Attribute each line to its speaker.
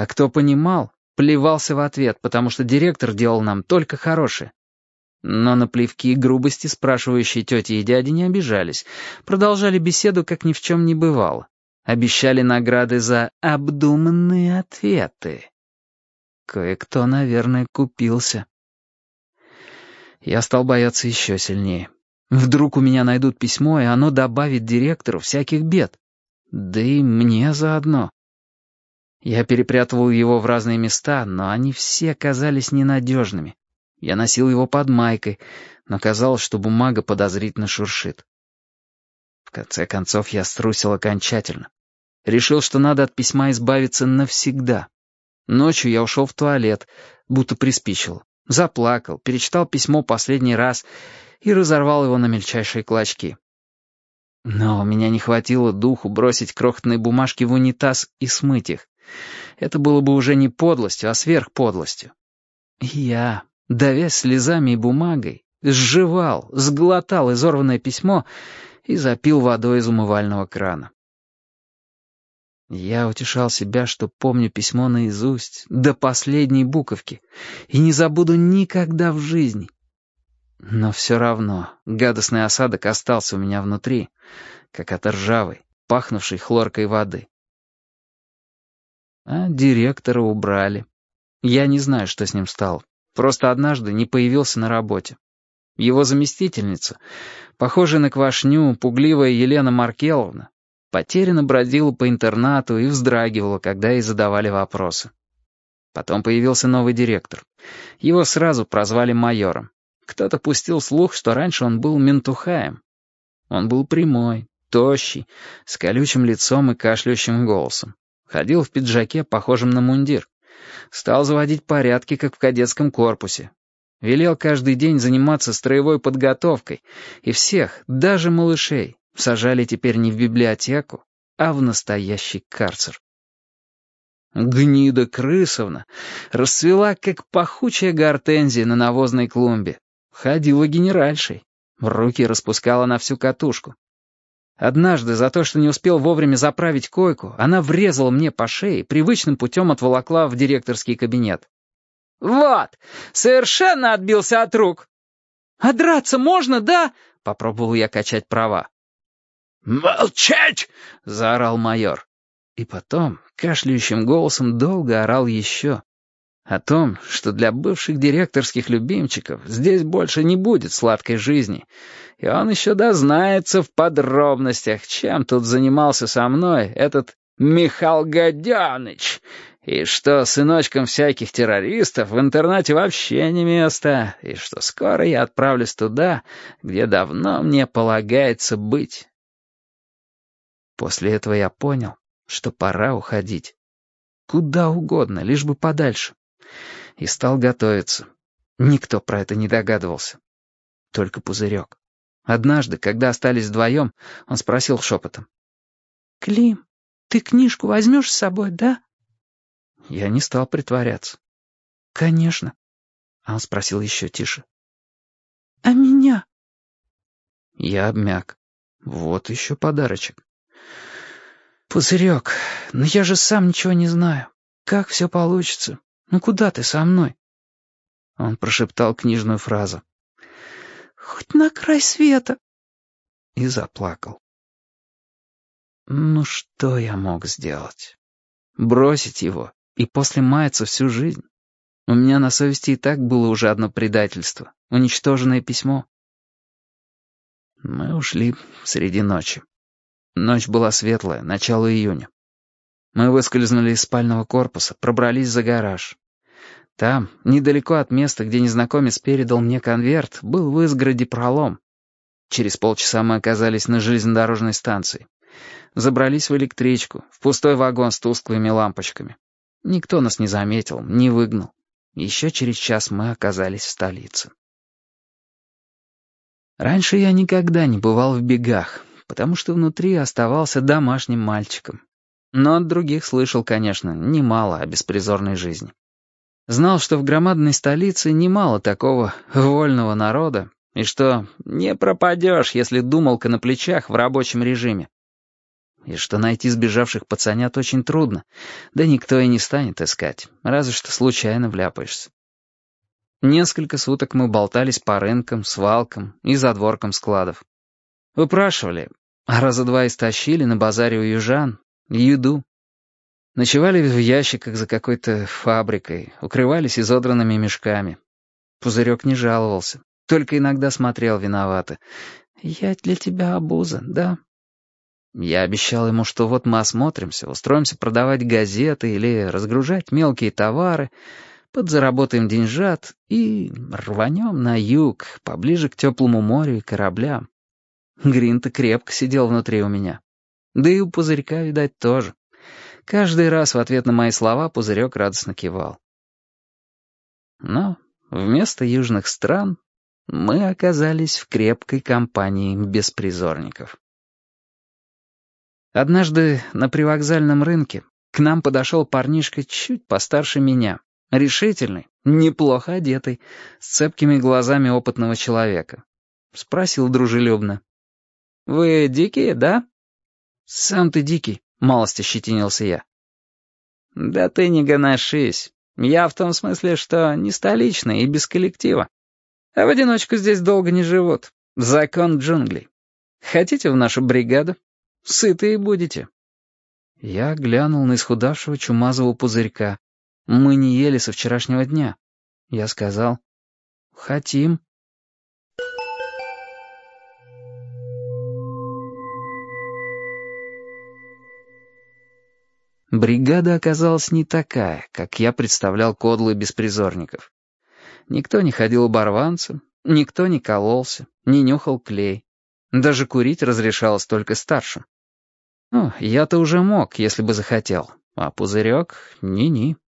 Speaker 1: А кто понимал, плевался в ответ, потому что директор делал нам только хорошее. Но на плевки и грубости спрашивающие тети и дяди не обижались, продолжали беседу, как ни в чем не бывало. Обещали награды за обдуманные ответы. Кое-кто, наверное, купился. Я стал бояться еще сильнее. Вдруг у меня найдут письмо, и оно добавит директору всяких бед. Да и мне заодно. Я перепрятывал его в разные места, но они все казались ненадежными. Я носил его под майкой, но казалось, что бумага подозрительно шуршит. В конце концов я струсил окончательно. Решил, что надо от письма избавиться навсегда. Ночью я ушел в туалет, будто приспичил. Заплакал, перечитал письмо последний раз и разорвал его на мельчайшие клочки. Но у меня не хватило духу бросить крохотные бумажки в унитаз и смыть их. Это было бы уже не подлостью, а сверхподлостью. Я, давясь слезами и бумагой, сживал, сглотал изорванное письмо и запил водой из умывального крана. Я утешал себя, что помню письмо наизусть, до последней буковки, и не забуду никогда в жизни. Но все равно гадостный осадок остался у меня внутри, как от ржавой, пахнувшей хлоркой воды. А директора убрали. Я не знаю, что с ним стало. Просто однажды не появился на работе. Его заместительница, похожая на квашню, пугливая Елена Маркеловна, потерянно бродила по интернату и вздрагивала, когда ей задавали вопросы. Потом появился новый директор. Его сразу прозвали майором. Кто-то пустил слух, что раньше он был ментухаем. Он был прямой, тощий, с колючим лицом и кашляющим голосом. Ходил в пиджаке, похожем на мундир. Стал заводить порядки, как в кадетском корпусе. Велел каждый день заниматься строевой подготовкой, и всех, даже малышей, сажали теперь не в библиотеку, а в настоящий карцер. Гнида крысовна расцвела, как пахучая гортензия на навозной клумбе. Ходила генеральшей, руки распускала на всю катушку. Однажды за то, что не успел вовремя заправить койку, она врезала мне по шее, привычным путем отволокла в директорский кабинет. «Вот, совершенно отбился от рук!» «А драться можно, да?» — попробовал я качать права.
Speaker 2: «Молчать!»
Speaker 1: — заорал майор. И потом кашляющим голосом долго орал еще. О том, что для бывших директорских любимчиков здесь больше не будет сладкой жизни. И он еще дознается в подробностях, чем тут занимался со мной этот Михаил Годяныч. И что сыночкам всяких террористов в интернате вообще не место. И что скоро я отправлюсь туда, где давно мне полагается быть. После этого я понял, что пора уходить. Куда угодно, лишь бы подальше. И стал готовиться. Никто про это не догадывался. Только пузырек. Однажды, когда остались вдвоем, он спросил шепотом. «Клим, ты книжку возьмешь с собой, да?» Я не стал притворяться. «Конечно». А он спросил еще тише. «А меня?» Я обмяк. Вот еще подарочек. «Пузырек, но я же сам ничего не знаю. Как все получится? Ну куда ты со мной?» Он прошептал книжную фразу. «Хоть на край света!» И заплакал. Ну что я мог сделать? Бросить его и после маяться всю жизнь? У меня на совести и так было уже одно предательство, уничтоженное письмо. Мы ушли среди ночи. Ночь была светлая, начало июня. Мы выскользнули из спального корпуса, пробрались за гараж. Там, недалеко от места, где незнакомец передал мне конверт, был в изгороде пролом. Через полчаса мы оказались на железнодорожной станции. Забрались в электричку, в пустой вагон с тусклыми лампочками. Никто нас не заметил, не выгнал. Еще через час мы оказались в столице. Раньше я никогда не бывал в бегах, потому что внутри оставался домашним мальчиком. Но от других слышал, конечно, немало о беспризорной жизни. Знал, что в громадной столице немало такого вольного народа, и что не пропадешь, если думалка на плечах в рабочем режиме. и что найти сбежавших пацанят очень трудно, да никто и не станет искать, разве что случайно вляпаешься. Несколько суток мы болтались по рынкам, свалкам и задворкам складов. Выпрашивали, а раза два истощили на базаре у южан еду. Ночевали в ящиках за какой-то фабрикой, укрывались изодранными мешками. Пузырек не жаловался, только иногда смотрел виновато. «Я для тебя обуза, да?» Я обещал ему, что вот мы осмотримся, устроимся продавать газеты или разгружать мелкие товары, подзаработаем деньжат и рванем на юг, поближе к теплому морю и кораблям. Грин-то крепко сидел внутри у меня. Да и у Пузырька, видать, тоже. Каждый раз в ответ на мои слова Пузырек радостно кивал. Но вместо южных стран мы оказались в крепкой компании беспризорников. Однажды на привокзальном рынке к нам подошел парнишка чуть постарше меня, решительный, неплохо одетый, с цепкими глазами опытного человека. Спросил дружелюбно. «Вы дикие, да?» «Сам ты дикий», — малость ощетинился я. «Да ты не гоношись. Я в том смысле, что не столичный и без коллектива. А в одиночку здесь долго не живут. Закон джунглей. Хотите в нашу бригаду? Сытые будете». Я глянул на исхудавшего чумазого пузырька. Мы не ели со вчерашнего дня. Я сказал, «Хотим». Бригада оказалась не такая, как я представлял кодлы беспризорников. Никто не ходил оборванцем, никто не кололся, не нюхал клей. Даже курить разрешалось только старшим. Ну, я-то уже мог, если бы захотел, а пузырек — ни-ни.